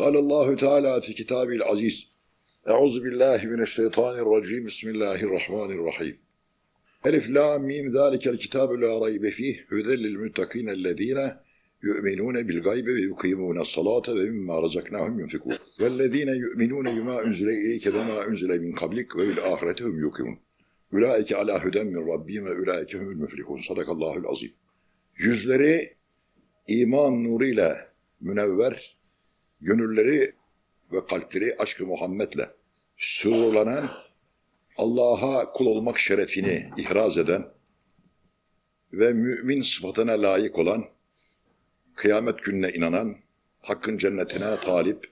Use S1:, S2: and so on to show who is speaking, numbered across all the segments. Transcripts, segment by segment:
S1: Kâlellâhu Teala fi kitâbil aziz. Euzu billahi mineşşeytanirracim. Bismillahirrahmanirrahim. Elif lam mim zâlikel kitâbu lâ raybe fîh hudellil mutakînellezîne yu'minûne bil gaybe ve yukîmûne salâte ve mimmâ razaknâhum yunfikûn. Vellezîne yu'minûne bimâ unzile ileyke ve mâ unzile min kablik ve bil âhirete hum yukîmûn. Ülaike alâ huden min rabbim ve ülaike humul müflihûn. Sadakallâhul azîm. Yüzleri iman nuruyla münevver gönülleri ve kalpleri aşkı Muhammed'le sürurlanan, Allah'a kul olmak şerefini ihraz eden ve mümin sıfatına layık olan, kıyamet gününe inanan, hakkın cennetine talip,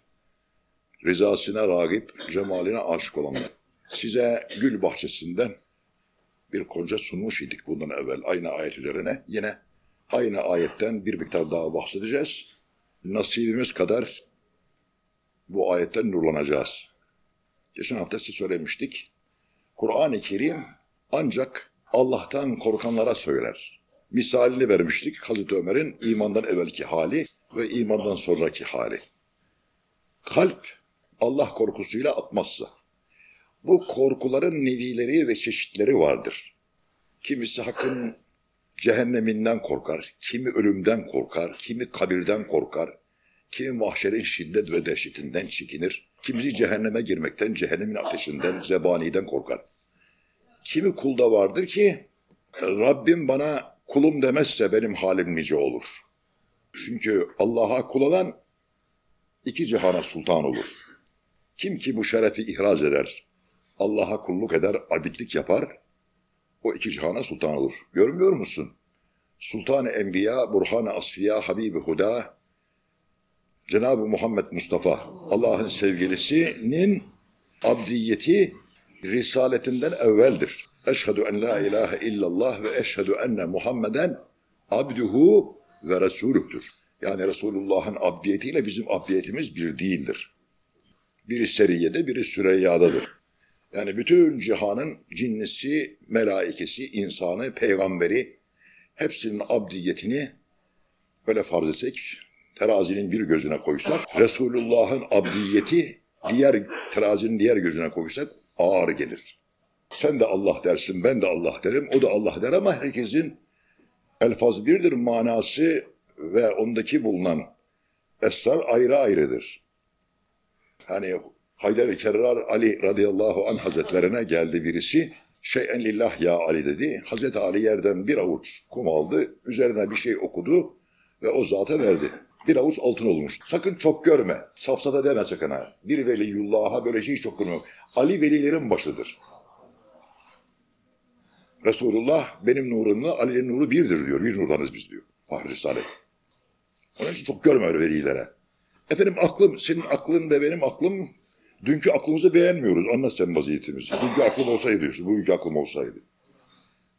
S1: rızasına ragip, cemaline aşık olanlar. Size gül bahçesinden bir konca sunmuş idik bundan evvel aynı ayet üzerine. Yine aynı ayetten bir miktar daha bahsedeceğiz. Nasibimiz kadar bu ayetten nurlanacağız. Geçen hafta size söylemiştik. Kur'an-ı Kerim ancak Allah'tan korkanlara söyler. Misalini vermiştik Hazreti Ömer'in imandan evvelki hali ve imandan sonraki hali. Kalp Allah korkusuyla atmazsa, bu korkuların nevileri ve çeşitleri vardır. Kimisi hakkın cehenneminden korkar, kimi ölümden korkar, kimi kabirden korkar, kimi mahşerin şiddet ve dehşetinden çekinir, kimisi cehenneme girmekten, cehennemin ateşinden, zebaniden korkar. Kimi kulda vardır ki Rabbim bana kulum demezse benim halim nice olur. Çünkü Allah'a kul olan iki cihana sultan olur. Kim ki bu şerefi ihraz eder, Allah'a kulluk eder, abidlik yapar, o iki cihana sultan olur. Görmüyor musun? Sultan-ı Enbiya, Burhan-ı Asfiya, Habib-i Huda, Cenab-ı Muhammed Mustafa, Allah'ın sevgilisinin abdiyeti risaletinden evveldir. Eşhedü en la ilahe illallah ve eşhedü enne Muhammeden abduhu ve resuluhtur. Yani Resulullah'ın abdiyetiyle bizim abdiyetimiz bir değildir. Biri seriyede, biri süreyyadadır. Yani bütün cihanın cinnisi, melaikesi, insanı, peygamberi hepsinin abdiyetini böyle farz etsek, terazinin bir gözüne koysak, Resulullah'ın abdiyeti diğer terazinin diğer gözüne koysak ağır gelir. Sen de Allah dersin, ben de Allah derim, o da Allah der ama herkesin elfaz birdir, manası ve ondaki bulunan esrar ayrı ayrıdır. Hani Haydar-ı Kerrar Ali radıyallahu anh hazretlerine geldi birisi. Şeyen lillah ya Ali dedi. Hazreti Ali yerden bir avuç kum aldı. Üzerine bir şey okudu ve o zata verdi. Bir avuç altın olmuş. Sakın çok görme. Safsata deme sakın ha. Bir veliyullah'a böyle şey çok görme. Ali velilerin başıdır. Resulullah benim nurumla Ali'nin nuru birdir diyor. Bir nurdanız biz diyor. Fahri Risale. Onun için çok görme öyle velilere. Efendim aklım, senin aklın ve benim aklım Dünkü aklımızı beğenmiyoruz. Anla sen vaziyetimizi. Dünkü aklım olsaydı diyorsun. Bugünkü aklım olsaydı.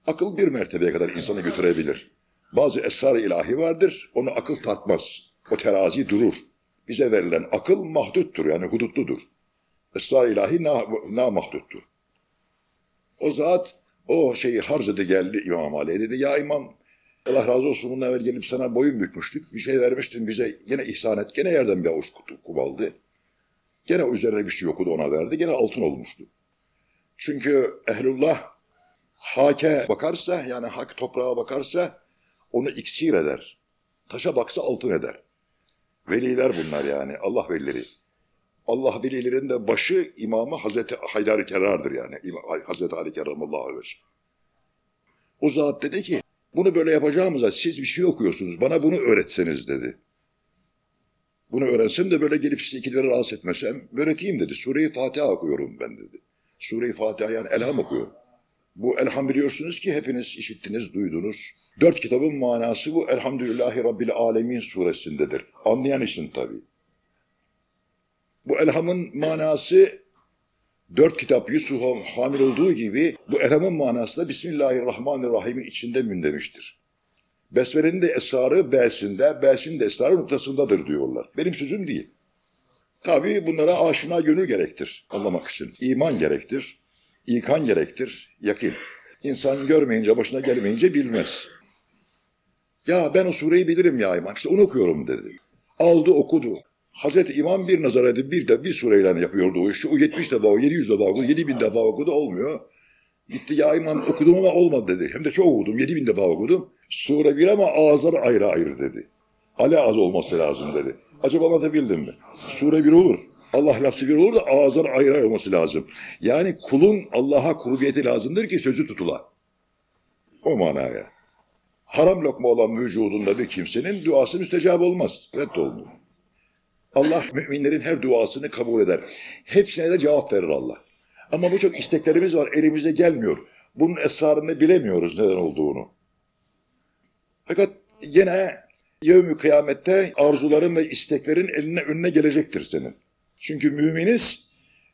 S1: Akıl bir mertebeye kadar insanı götürebilir. Bazı esrar ilahi vardır. Onu akıl tartmaz. O terazi durur. Bize verilen akıl mahduttur. Yani hudutludur. Esrar ilahi na, na mahduttur. O zat o şeyi harcadı geldi İmam Ali'ye dedi. Ya İmam Allah razı olsun bundan evvel gelip sana boyun bükmüştük. Bir şey vermiştin bize. Gene ihsan et. Gene yerden bir avuç kum aldı. Gene üzerine bir şey okudu ona verdi. Gene altın olmuştu. Çünkü ehlullah hake bakarsa yani hak toprağa bakarsa onu iksir eder. Taşa baksa altın eder. Veliler bunlar yani. Allah velileri. Allah velilerin de başı imamı Hazreti Haydar-ı Kerrar'dır yani. Hazreti Ali Kerramallahu aleyhi. O zat dedi ki bunu böyle yapacağımıza siz bir şey okuyorsunuz. Bana bunu öğretseniz dedi. Bunu öğrensem de böyle gelip size ikileri rahatsız etmesem öğreteyim dedi. Sure-i Fatiha okuyorum ben dedi. Sure-i Fatiha yani elham okuyorum. Bu elham biliyorsunuz ki hepiniz işittiniz, duydunuz. Dört kitabın manası bu Elhamdülillahi Rabbil Alemin suresindedir. Anlayan için tabii. Bu elhamın manası dört kitap Yusuf'a hamil olduğu gibi bu elhamın manası da Bismillahirrahmanirrahim'in içinde mündemiştir. Besmele'nin de esrarı B'sinde, B'sinin de esrarı noktasındadır diyorlar. Benim sözüm değil. Tabii bunlara aşina gönül gerektir anlamak için. İman gerektir, ikan gerektir, yakin. İnsan görmeyince, başına gelmeyince bilmez. Ya ben o sureyi bilirim ya iman. İşte onu okuyorum dedi. Aldı okudu. Hazreti İmam bir nazar edip bir de bir sureyle yapıyordu o işi. O 70 defa, o 700 defa okudu, 7000 defa okudu olmuyor. Gitti ya İmam okudum ama olmadı dedi. Hem de çok okudum, 7000 defa okudum. Sure bir ama ağızlar ayrı ayrı dedi. Ali ağız olması lazım dedi. Acaba anlatabildim mi? Sure bir olur. Allah lafzı bir olur da ağızlar ayrı ayrı olması lazım. Yani kulun Allah'a kurbiyeti lazımdır ki sözü tutula. O manaya. Haram lokma olan vücudunda bir kimsenin duası müstecab olmaz. Reddolunur. Allah müminlerin her duasını kabul eder. Hepsine de cevap verir Allah. Ama birçok isteklerimiz var elimizde gelmiyor. Bunun esrarını bilemiyoruz neden olduğunu. Fakat yine yevmi kıyamette arzuların ve isteklerin eline önüne gelecektir senin. Çünkü müminiz,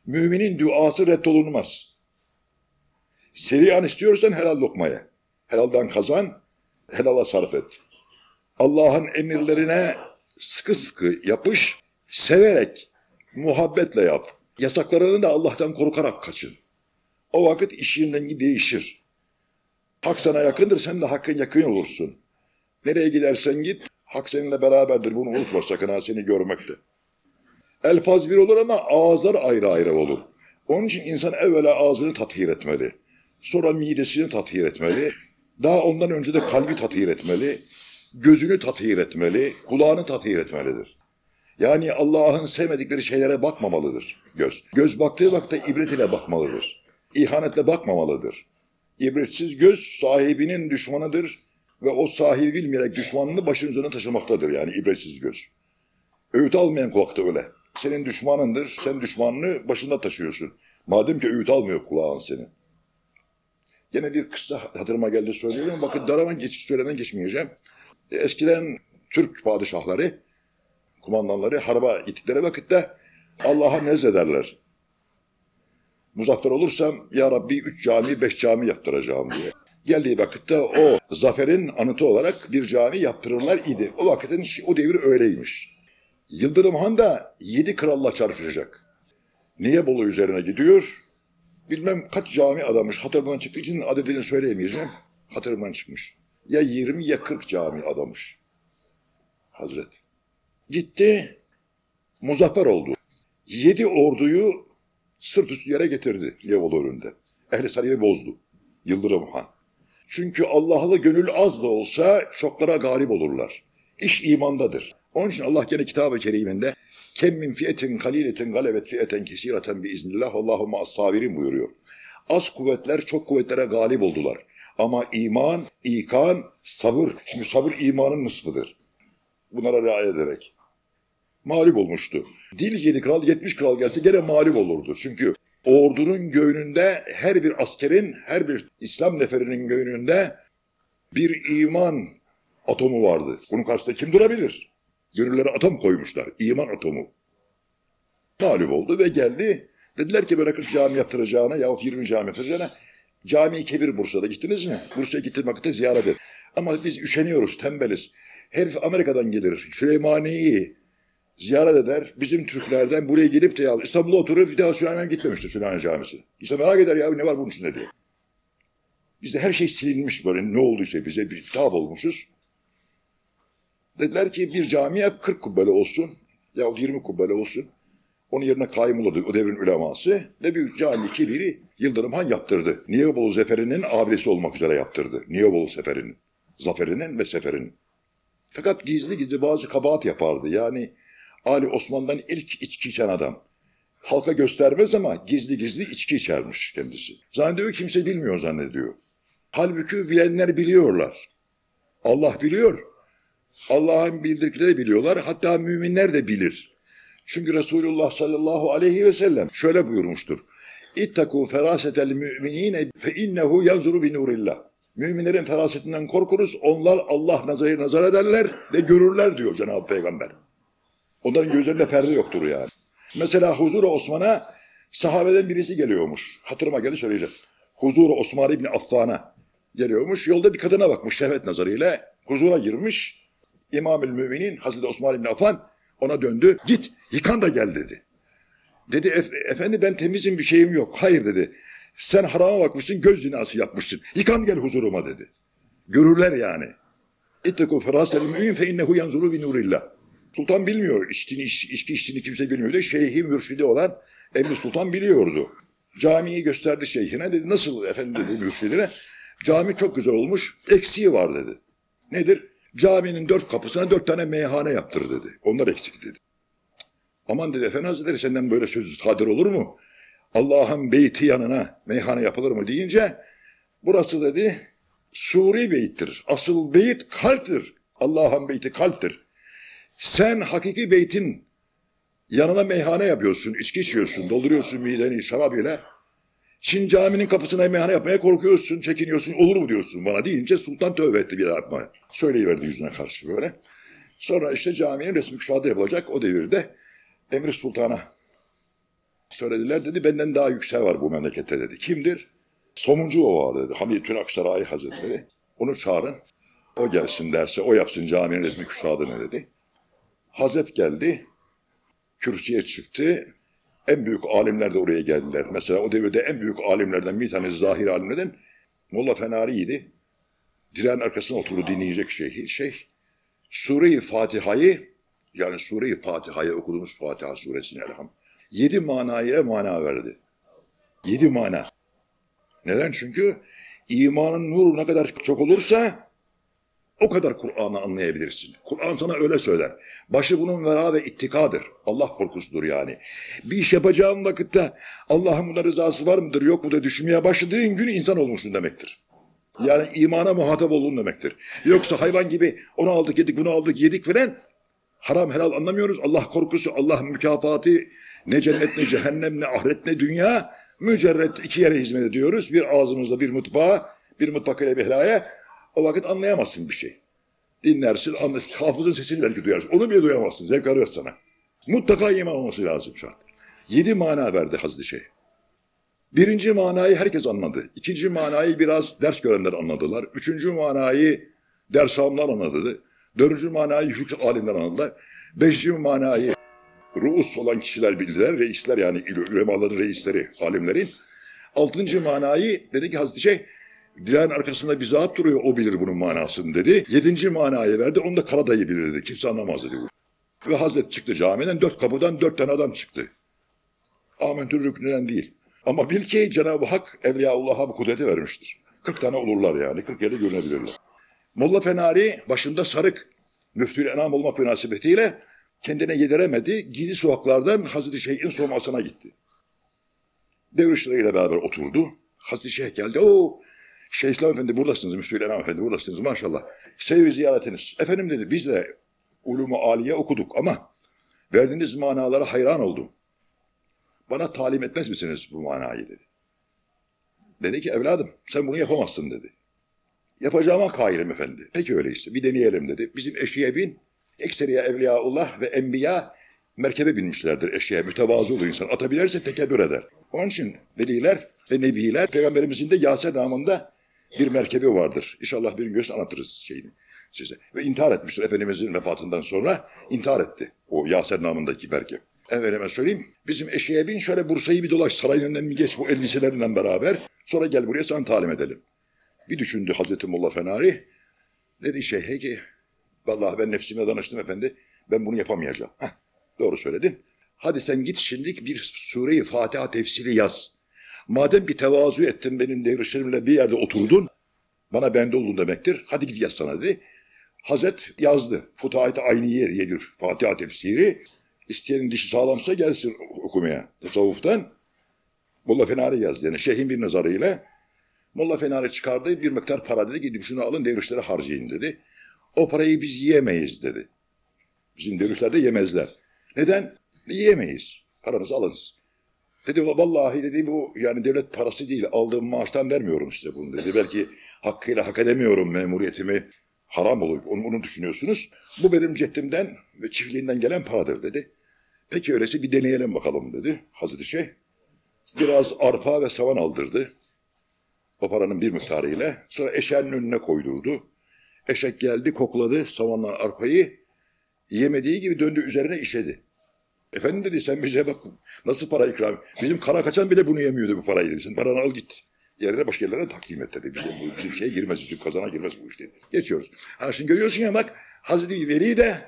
S1: müminin duası reddolunmaz. Seriyan istiyorsan helal lokmaya. Helaldan kazan, helala sarf et. Allah'ın emirlerine sıkı sıkı yapış, severek, muhabbetle yap. Yasaklarını da Allah'tan korkarak kaçın. O vakit işin rengi değişir. Hak sana yakındır, sen de hakkın yakın olursun. Nereye gidersen git, hak seninle beraberdir. Bunu unutma sakın ha seni görmekte. Elfaz bir olur ama ağızlar ayrı ayrı olur. Onun için insan evvela ağzını tathir etmeli. Sonra midesini tathir etmeli. Daha ondan önce de kalbi tathir etmeli. Gözünü tathir etmeli. Kulağını tathir etmelidir. Yani Allah'ın sevmedikleri şeylere bakmamalıdır göz. Göz baktığı vakitte ibret ile bakmalıdır. İhanetle bakmamalıdır. İbretsiz göz sahibinin düşmanıdır ve o sahibi bilmeyerek düşmanını başının üzerine taşımaktadır yani ibretsiz göz. Öğüt almayan kulak da öyle. Senin düşmanındır, sen düşmanını başında taşıyorsun. Madem ki öğüt almıyor kulağın senin. Gene bir kısa hatırıma geldi söylüyorum. Bakın darama geç, söylemeden geçmeyeceğim. Eskiden Türk padişahları, kumandanları harba gittikleri vakitte Allah'a nezlederler. Muzaffer olursam ya Rabbi üç cami, beş cami yaptıracağım diye. Geldiği vakitte o zaferin anıtı olarak bir cami yaptırırlar idi. O vakitin o devir öyleymiş. Yıldırım Han da yedi kralla çarpışacak. Niye Bolu üzerine gidiyor? Bilmem kaç cami adamış. Hatırımdan çıktığı için adedini söyleyemeyeceğim. Hatırımdan çıkmış. Ya 20 ya 40 cami adamış. Hazret. Gitti. Muzaffer oldu. Yedi orduyu sırt üstü yere getirdi Yavuz önünde. Ehli sarayı bozdu. Yıldırım Han. Çünkü Allah'lı gönül az da olsa çoklara galip olurlar. İş imandadır. Onun için Allah gene kitab-ı keriminde kem min fiyetin kaliletin galebet fiyeten kesireten bi iznillah Allahümme as-sabirin buyuruyor. Az kuvvetler çok kuvvetlere galip oldular. Ama iman, ikan, sabır. Çünkü sabır imanın nısfıdır. Bunlara riayet ederek. Mağlup olmuştu. Dil yedi kral, yetmiş kral gelse gene mağlup olurdu. Çünkü ordunun göğününde her bir askerin, her bir İslam neferinin göğününde bir iman atomu vardı. Bunun karşısında kim durabilir? Gönüllere atom koymuşlar. iman atomu. Mağlup oldu ve geldi. Dediler ki böyle 40 cami yaptıracağına yahut 20 cami yaptıracağına cami kebir Bursa'da gittiniz mi? Bursa'ya gittiğim vakitte ziyaret et. Ama biz üşeniyoruz, tembeliz. Herif Amerika'dan gelir. Süleymaniye'yi ziyaret eder. Bizim Türklerden buraya gelip de ya İstanbul'a oturup bir daha Süleymaniye gitmemiştir Süleymaniye Camisi. İşte merak eder ya ne var bunun içinde diye. Bizde her şey silinmiş böyle ne olduysa bize bir tab olmuşuz. Dediler ki bir camiye 40 kubbeli olsun yahut 20 kubbeli olsun. Onun yerine kaim olurdu o devrin uleması ve bir cami kibiri Yıldırım Han yaptırdı. Niyobolu Zeferi'nin abidesi olmak üzere yaptırdı. Niyobolu Seferi'nin. Zaferinin ve Seferinin. Fakat gizli gizli bazı kabahat yapardı. Yani Ali Osman'dan ilk içki içen adam. Halka göstermez ama gizli gizli içki içermiş kendisi. Zannediyor kimse bilmiyor zannediyor. Halbuki bilenler biliyorlar. Allah biliyor. Allah'ın bildirdikleri biliyorlar. Hatta müminler de bilir. Çünkü Resulullah sallallahu aleyhi ve sellem şöyle buyurmuştur. İttakû ferâsetel müminîne fe innehu yanzuru bi nurillah. Müminlerin ferasetinden korkunuz. Onlar Allah nazarı nazar ederler ve görürler diyor Cenab-ı Peygamber. Onların gözlerinde perde yoktur yani. Mesela Huzur-u Osman'a sahabeden birisi geliyormuş. Hatırıma geldi söyleyeceğim. Huzur-u Osman İbni Affan'a geliyormuş. Yolda bir kadına bakmış şehvet nazarıyla. Huzura girmiş. İmam-ül Müminin Hazreti Osman İbni Affan ona döndü. Git yıkan da gel dedi. Dedi "Ef- efendi ben temizim bir şeyim yok. Hayır dedi. Sen harama bakmışsın göz zinası yapmışsın. Yıkan gel huzuruma dedi. Görürler yani. İttekû ferâsel mü'min fe innehu yanzuru bi nurillah. Sultan bilmiyor. İçtiğini, iç, içki içtiğini kimse bilmiyordu. Şeyhi mürşidi olan Emri Sultan biliyordu. Camiyi gösterdi şeyhine. Dedi nasıl efendim dedi mürşidine. Cami çok güzel olmuş. Eksiği var dedi. Nedir? Caminin dört kapısına dört tane meyhane yaptır dedi. Onlar eksik dedi. Aman dedi Efendi Hazretleri senden böyle söz sadir olur mu? Allah'ın beyti yanına meyhane yapılır mı deyince burası dedi Suri beyittir. Asıl beyit kalptir. Allah'ın beyti kalptir. Sen hakiki beytin yanına meyhane yapıyorsun, içki içiyorsun, dolduruyorsun mideni şarap ile. Çin caminin kapısına meyhane yapmaya korkuyorsun, çekiniyorsun, olur mu diyorsun bana deyince sultan tövbe etti bir yapmaya. Söyleyiverdi yüzüne karşı böyle. Sonra işte caminin resmi kuşağı yapılacak o devirde Emir Sultan'a söylediler dedi benden daha yüksek var bu memlekette dedi. Kimdir? Somuncu o var dedi. Hamid Aksaray Hazretleri. Onu çağırın. O gelsin derse o yapsın caminin resmi kuşağını dedi. Hazret geldi. Kürsüye çıktı. En büyük alimler de oraya geldiler. Mesela o devirde en büyük alimlerden bir tanesi zahir alimlerden Molla Fenari'ydi. Diren arkasına oturdu dinleyecek şeyhi. Şey, Sure-i Fatiha'yı yani Sure-i Fatiha'yı okuduğumuz Fatiha suresini elham. Yedi manaya mana verdi. Yedi mana. Neden? Çünkü imanın nuru ne kadar çok olursa o kadar Kur'an'ı anlayabilirsin. Kur'an sana öyle söyler. Başı bunun vera ve ittikadır. Allah korkusudur yani. Bir iş yapacağın vakitte Allah'ın buna rızası var mıdır yok mudur düşünmeye başladığın gün insan olmuşsun demektir. Yani imana muhatap olun demektir. Yoksa hayvan gibi onu aldık yedik bunu aldık yedik falan haram helal anlamıyoruz. Allah korkusu, Allah mükafatı ne cennet ne cehennem ne ahiret ne dünya mücerret iki yere hizmet ediyoruz. Bir ağzımızda bir mutfağa, bir mutfak ile bir helaya. O vakit anlayamazsın bir şey. Dinlersin, anlarsın. Hafızın sesini belki duyarsın. Onu bile duyamazsın. Zevk arıyor sana. Mutlaka iman olması lazım an. Yedi mana verdi Hazreti Şeyh. Birinci manayı herkes anladı. İkinci manayı biraz ders görenler anladılar. Üçüncü manayı ders alanlar anladı. Dördüncü manayı yüksek alimler anladılar. Beşinci manayı ruus olan kişiler bildiler. Reisler yani ulemaların reisleri, alimlerin. Altıncı manayı dedi ki Hazreti Şeyh Dileğin arkasında bir zat duruyor, o bilir bunun manasını dedi. Yedinci manayı verdi, onu da Karadayı bilir dedi. Kimse anlamaz dedi. Ve Hazret çıktı camiden, dört kapıdan dört tane adam çıktı. Amentür rüknüden değil. Ama bil ki Cenab-ı Hak Evliyaullah'a bu kudreti vermiştir. Kırk tane olurlar yani, kırk yerde görünebilirler. Molla Fenari başında sarık, müftül enam olmak münasebetiyle kendine yediremedi. Gidi sokaklardan Hazreti Şeyh'in sormasına gitti. Devrişleriyle beraber oturdu. Hazreti Şeyh geldi. O Şeyh İslam Efendi buradasınız, Müftü İlhan Efendi buradasınız maşallah. Sevi ziyaretiniz. Efendim dedi biz de ulumu aliye okuduk ama verdiğiniz manalara hayran oldum. Bana talim etmez misiniz bu manayı dedi. Dedi ki evladım sen bunu yapamazsın dedi. Yapacağıma kailim efendi. Peki öyleyse bir deneyelim dedi. Bizim eşeğe bin. Ekseriye evliyaullah ve enbiya merkebe binmişlerdir eşeğe. Mütevazı olur insan. Atabilirse tekebbür eder. Onun için veliler ve nebiler peygamberimizin de Yaser namında bir merkebi vardır. İnşallah bir gün görürse anlatırız şeyini size. Ve intihar etmiştir Efendimizin vefatından sonra intihar etti. O Yaser namındaki merkep. Efendime söyleyeyim. Bizim eşeğe bin şöyle Bursa'yı bir dolaş sarayın önünden bir geç bu elbiselerinden beraber. Sonra gel buraya sana talim edelim. Bir düşündü Hazreti Molla Fenari. Dedi şeyhe ki vallahi ben nefsime danıştım efendi. Ben bunu yapamayacağım. Heh, doğru söyledin. Hadi sen git şimdilik bir sureyi Fatiha tefsiri yaz. Madem bir tevazu ettin benim devrişlerimle bir yerde oturdun, bana bende oldun demektir. Hadi yaz sana dedi. Hazret yazdı. Futahit Ayniye diye bir Fatiha tefsiri. İsteyenin dişi sağlamsa gelsin okumaya. Tasavvuftan. Molla Fenari yazdı. Yani şeyhin bir nazarıyla. Molla Fenari çıkardı. Bir miktar para dedi. Gidip şunu alın devrişlere harcayın dedi. O parayı biz yiyemeyiz dedi. Bizim devrişler de yemezler. Neden? Yiyemeyiz. Paranızı alınız. Dedi vallahi dedi bu yani devlet parası değil aldığım maaştan vermiyorum size bunu dedi. Belki hakkıyla hak edemiyorum memuriyetimi haram olup onu, onu düşünüyorsunuz. Bu benim ceddimden ve çiftliğinden gelen paradır dedi. Peki öyleyse bir deneyelim bakalım dedi Hazreti Şeyh. Biraz arpa ve savan aldırdı. O paranın bir miktarıyla. Sonra eşeğin önüne koydurdu. Eşek geldi kokladı savanla arpayı. Yemediği gibi döndü üzerine işedi. Efendim dedi sen bize bak nasıl para ikram. Bizim kara kaçan bile bunu yemiyordu bu parayı dedi. Sen paranı al git. Yerine başka yerlere takdim et dedi. Bizim, bu, bizim şeye girmez, bizim kazana girmez bu iş dedi. Geçiyoruz. Ha şimdi görüyorsun ya bak Hazreti Veli de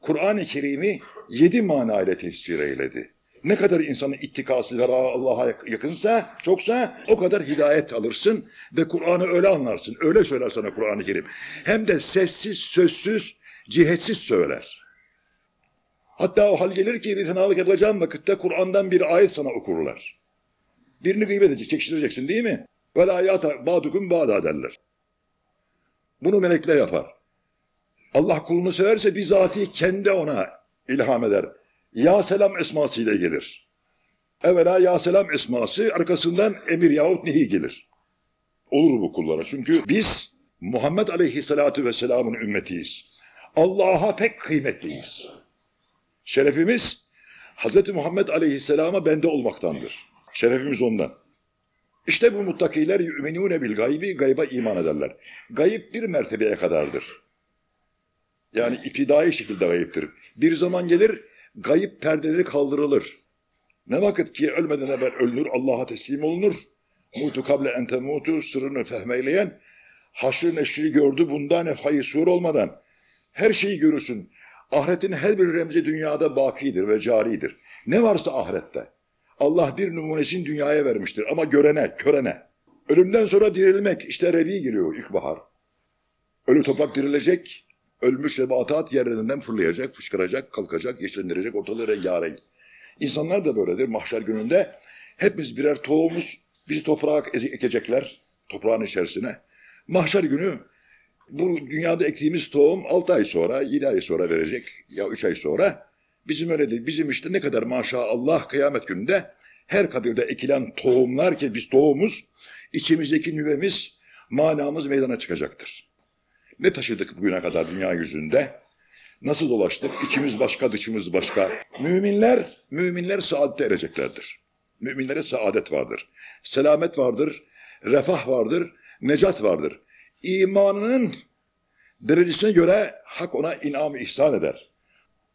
S1: Kur'an-ı Kerim'i yedi mana ile tefsir eyledi. Ne kadar insanın ittikası Allah'a yakınsa, çoksa o kadar hidayet alırsın ve Kur'an'ı öyle anlarsın. Öyle söyler sana Kur'an-ı Kerim. Hem de sessiz, sözsüz, cihetsiz söyler. Hatta o hal gelir ki bir fenalık yapacağın vakitte Kur'an'dan bir ayet sana okurlar. Birini gıybet edecek, çekiştireceksin değil mi? Ve la yata ba'dukum ba'da derler. Bunu melekler yapar. Allah kulunu severse bizatihi kendi ona ilham eder. Ya selam esmasıyla gelir. Evvela ya selam esması arkasından emir yahut nehi gelir. Olur bu kullara. Çünkü biz Muhammed Aleyhisselatü Vesselam'ın ümmetiyiz. Allah'a pek kıymetliyiz. Şerefimiz Hz. Muhammed Aleyhisselam'a bende olmaktandır. Şerefimiz ondan. İşte bu muttakiler yu'minûne bil gaybi, gayba iman ederler. Gayip bir mertebeye kadardır. Yani iptidai şekilde gayiptir. Bir zaman gelir, gayip perdeleri kaldırılır. Ne vakit ki ölmeden evvel ölünür, Allah'a teslim olunur. Mutu kable ente mutu, sırrını fehmeyleyen, haşr neşri gördü bundan efhayı sur olmadan. Her şeyi görürsün. Ahiretin her bir remzi dünyada bakidir ve caridir. Ne varsa ahirette. Allah bir numunesini dünyaya vermiştir ama görene, körene. Ölümden sonra dirilmek, işte Rebi geliyor ilkbahar. Ölü toprak dirilecek, ölmüş nebatat yerlerinden fırlayacak, fışkıracak, kalkacak, yeşillendirecek, ortalığı rengarenk. İnsanlar da böyledir mahşer gününde. Hepimiz birer tohumuz, bizi toprağa ekecekler, toprağın içerisine. Mahşer günü bu dünyada ektiğimiz tohum 6 ay sonra, 7 ay sonra verecek ya 3 ay sonra. Bizim öyle değil. Bizim işte ne kadar maşallah kıyamet gününde her kabirde ekilen tohumlar ki biz tohumuz, içimizdeki nüvemiz, manamız meydana çıkacaktır. Ne taşıdık bugüne kadar dünya yüzünde? Nasıl dolaştık? İçimiz başka, dışımız başka. Müminler, müminler saadete ereceklerdir. Müminlere saadet vardır. Selamet vardır, refah vardır, necat vardır. İmanının derecesine göre hak ona inam ihsan eder.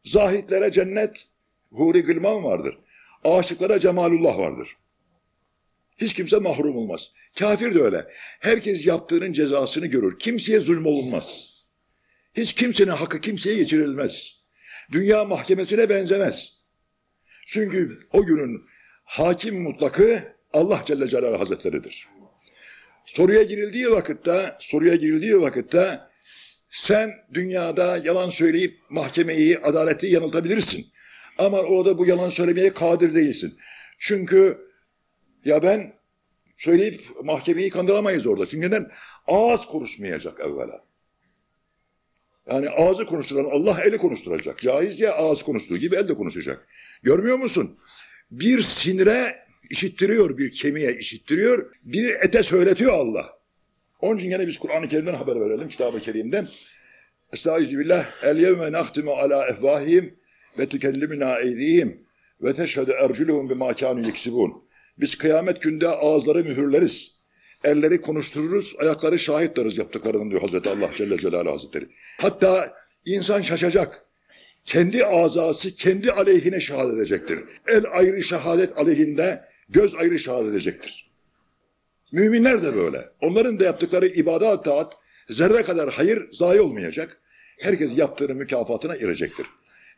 S1: Zahitlere cennet, huri gılman vardır. Aşıklara cemalullah vardır. Hiç kimse mahrum olmaz. Kafir de öyle. Herkes yaptığının cezasını görür. Kimseye zulm olunmaz. Hiç kimsenin hakkı kimseye geçirilmez. Dünya mahkemesine benzemez. Çünkü o günün hakim mutlakı Allah Celle Celaluhu Hazretleridir. Soruya girildiği vakitte, soruya girildiği vakitte sen dünyada yalan söyleyip mahkemeyi, adaleti yanıltabilirsin. Ama orada bu yalan söylemeye kadir değilsin. Çünkü ya ben söyleyip mahkemeyi kandıramayız orada. Çünkü neden? Ağız konuşmayacak evvela. Yani ağzı konuşturan Allah eli konuşturacak. Caizce ağız konuştuğu gibi el de konuşacak. Görmüyor musun? Bir sinire işittiriyor, bir kemiğe işittiriyor, bir ete söyletiyor Allah. Onun için yine biz Kur'an-ı Kerim'den haber verelim, Kitab-ı Kerim'den. Estağfirullah. El yevme nahtimu ala efvahim ve tükellimina eydihim ve teşhedü erculuhum bima kânu yeksibun. Biz kıyamet günde ağızları mühürleriz. Elleri konuştururuz, ayakları şahit deriz yaptıklarının diyor Hazreti Allah Celle Celaluhu Hazretleri. Hatta insan şaşacak. Kendi azası kendi aleyhine şehadet edecektir. El ayrı şehadet aleyhinde, göz ayrı şehadet edecektir. Müminler de böyle. Onların da yaptıkları ibadet taat, zerre kadar hayır zayi olmayacak. Herkes yaptığını mükafatına erecektir.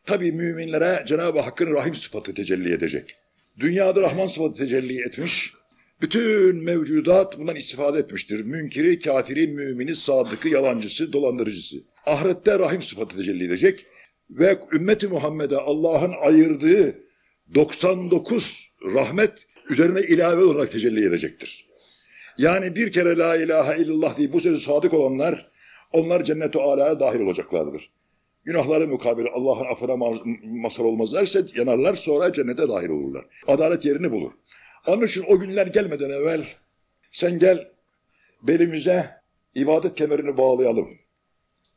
S1: Tabi müminlere Cenab-ı Hakk'ın rahim sıfatı tecelli edecek. Dünyada Rahman sıfatı tecelli etmiş. Bütün mevcudat bundan istifade etmiştir. Münkiri, kafiri, mümini, sadıkı, yalancısı, dolandırıcısı. Ahirette rahim sıfatı tecelli edecek. Ve ümmeti Muhammed'e Allah'ın ayırdığı 99 rahmet üzerine ilave olarak tecelli edecektir. Yani bir kere la ilahe illallah diye bu sözü sadık olanlar, onlar cennet-i alaya dahil olacaklardır. Günahları mukabil Allah'ın affına mazhar olmazlarsa yanarlar sonra cennete dahil olurlar. Adalet yerini bulur. Onun için o günler gelmeden evvel sen gel belimize ibadet kemerini bağlayalım.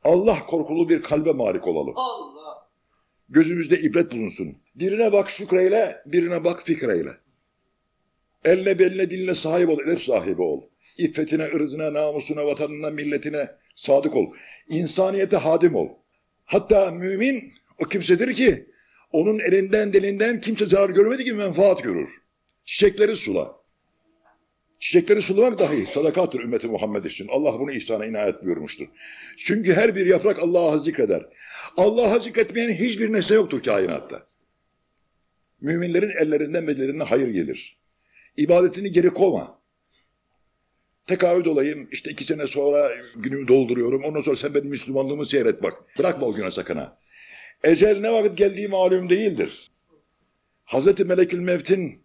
S1: Allah korkulu bir kalbe malik olalım. Allah. Gözümüzde ibret bulunsun. Birine bak şükreyle, birine bak fikreyle. Eline beline diline sahip ol, edep sahibi ol. İffetine, ırzına, namusuna, vatanına, milletine sadık ol. İnsaniyete hadim ol. Hatta mümin o kimsedir ki onun elinden dilinden kimse zarar görmedi ki menfaat görür. Çiçekleri sula. Çiçekleri sulamak dahi sadakattır ümmeti Muhammed için. Allah bunu ihsana inayet buyurmuştur. Çünkü her bir yaprak Allah'ı zikreder. Allah'ı zikretmeyen hiçbir nesne yoktur kainatta. Müminlerin ellerinden bedelerine hayır gelir. İbadetini geri koma. Tekahüt olayım, işte iki sene sonra günümü dolduruyorum. Ondan sonra sen benim Müslümanlığımı seyret bak. Bırakma o güne sakın ha. Ecel ne vakit geldiği malum değildir. Hazreti Melekül Mevt'in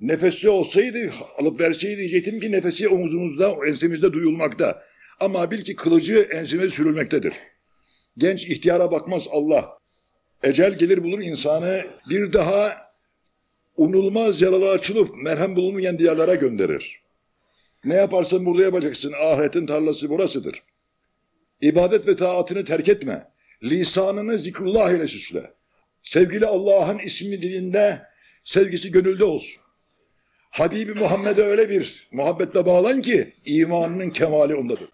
S1: nefesi olsaydı, alıp verseydi diyecektim ki nefesi omuzumuzda, ensemizde duyulmakta. Ama bil ki kılıcı enseme sürülmektedir. Genç ihtiyara bakmaz Allah. Ecel gelir bulur insanı bir daha unulmaz yaralar açılıp merhem bulunmayan diyarlara gönderir. Ne yaparsan burada yapacaksın. Ahiretin tarlası burasıdır. İbadet ve taatını terk etme. Lisanını zikrullah ile süsle. Sevgili Allah'ın ismi dilinde, sevgisi gönülde olsun. Habibi Muhammed'e öyle bir muhabbetle bağlan ki imanının kemali ondadır.